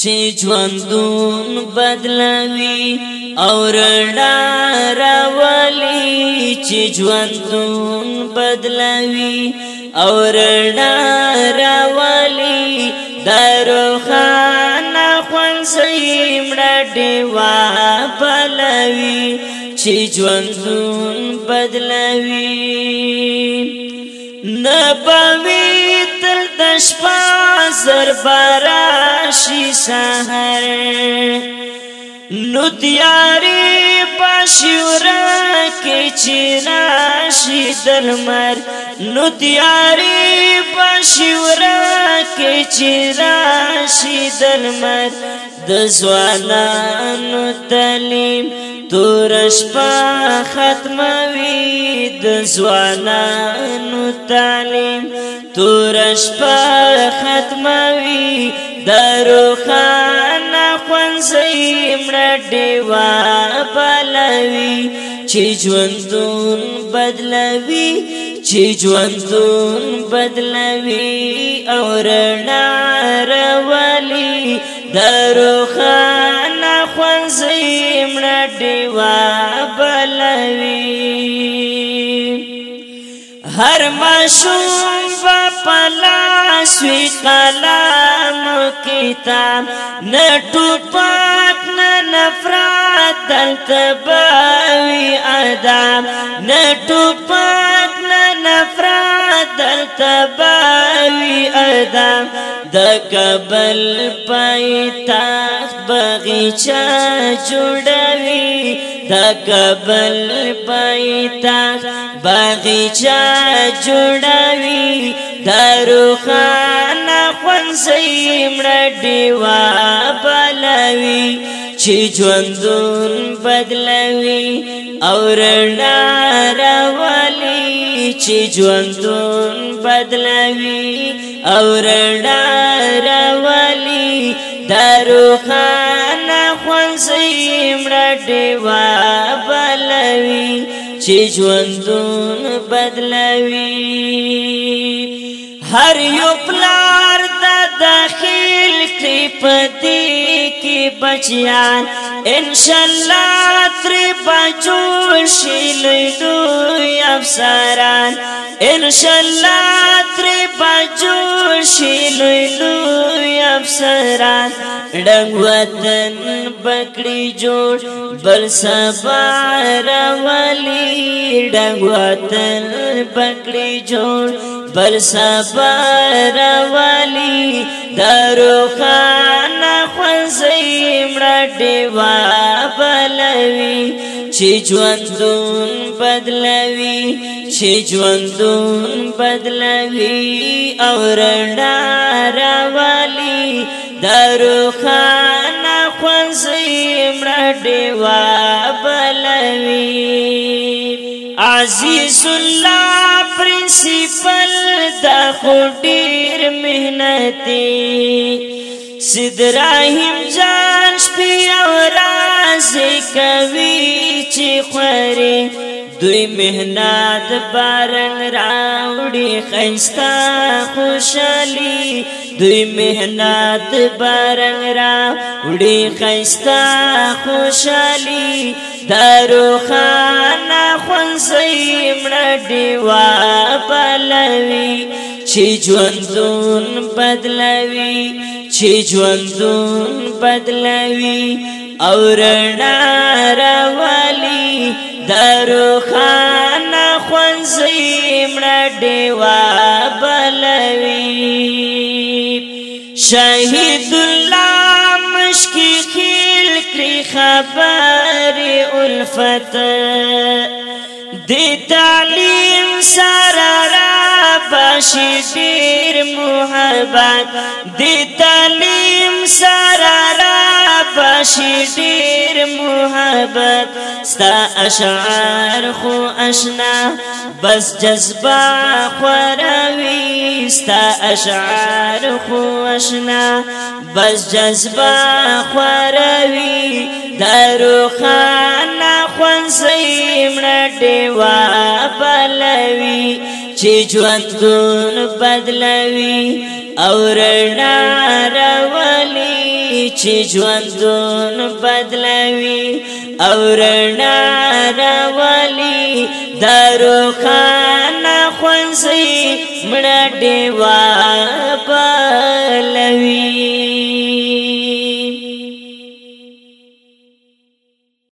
چې ژوندون بدلوي او رڼا راولي چې ژوندون بدلوي او رڼا راولي دروخانه خونسي مړه دیوا بلوي چې ژوندون بدلوي نه پوي تل د شپه سر براشي سحر نو تیاری پاشورا کې چینا شي دلمر نو تیاری پاشورا کې چینا شي دلمر د زوانانو تعلیم تورش په ختموي د زوانانو تعلیم تورش په ختموي درو خان خون زیم رډیوا پلوي چې ژوندون بدلوي چې ژوندون بدلوي او رڼا روالي درو خان خون زیم رډیوا پلوي هر ماشوم شوا پلاس وی قلم کتاب نه ټوپک نه نفرات دلته باوی ادم نه ټوپک نه نفرات دلته باوی ادم د کابل پای تخت بغیچا جوړه تکبل پیتا باغچا جوړوي درو خان خونسي مړډي وا بلوي چې ژوندون بدلوي او رڼا راولي چې ژوندون بدلوي او رڼا راولي درو خان زیم رډي وا بلوي چې ژوندون بدلوي هر یو پلار ته داخل کړي پدې کی بچیان انشاءاللہ تری بجو شیلوی دوی افسران انشاءاللہ تری بجو شیلوی دوی افسران ڈنگ وطن بکڑی جوڑ بل سبار والی ڈنگ وطن بکڑی جوڑ بل سبار والی دارو خان زیم رډي وا بلوي چې ژوندون بدلوي چې ژوندون بدلوي او رڼا راوالي درو خان خو زیم رډي وا بلوي عزیز الله پرنسپل د خو ډیر مهنتي سید رحیم جان شپې او رازې کوي چې خوري دوی مهنات بارنګ راوړي خيستا خوشالي دوی مهنات بارنګ راوړي خيستا خوشالي دارو خانه خونسي مړ دیوا بلوي چې ژوندون بدلوي چې ژوندون بدلوي او رڼا راولي درو خان خوځي مړ دیوا بلوي شهید الله مشکی خیل کری خبر الفت دی تعلیم سارا را باشی دی محبت دی تعلیم سارا را بشی دیر محبت ستا اشعار خو اشنا بس جذبه خوروي ستا اشعار خو اشنا بس جذبه خوروي دارو خان خوان سیمړ دیوا چې ژوندون بدلوي او رڼا راولي چې ژوندون بدلوي او رڼا راولي دروخانه خوځي مړه دیوال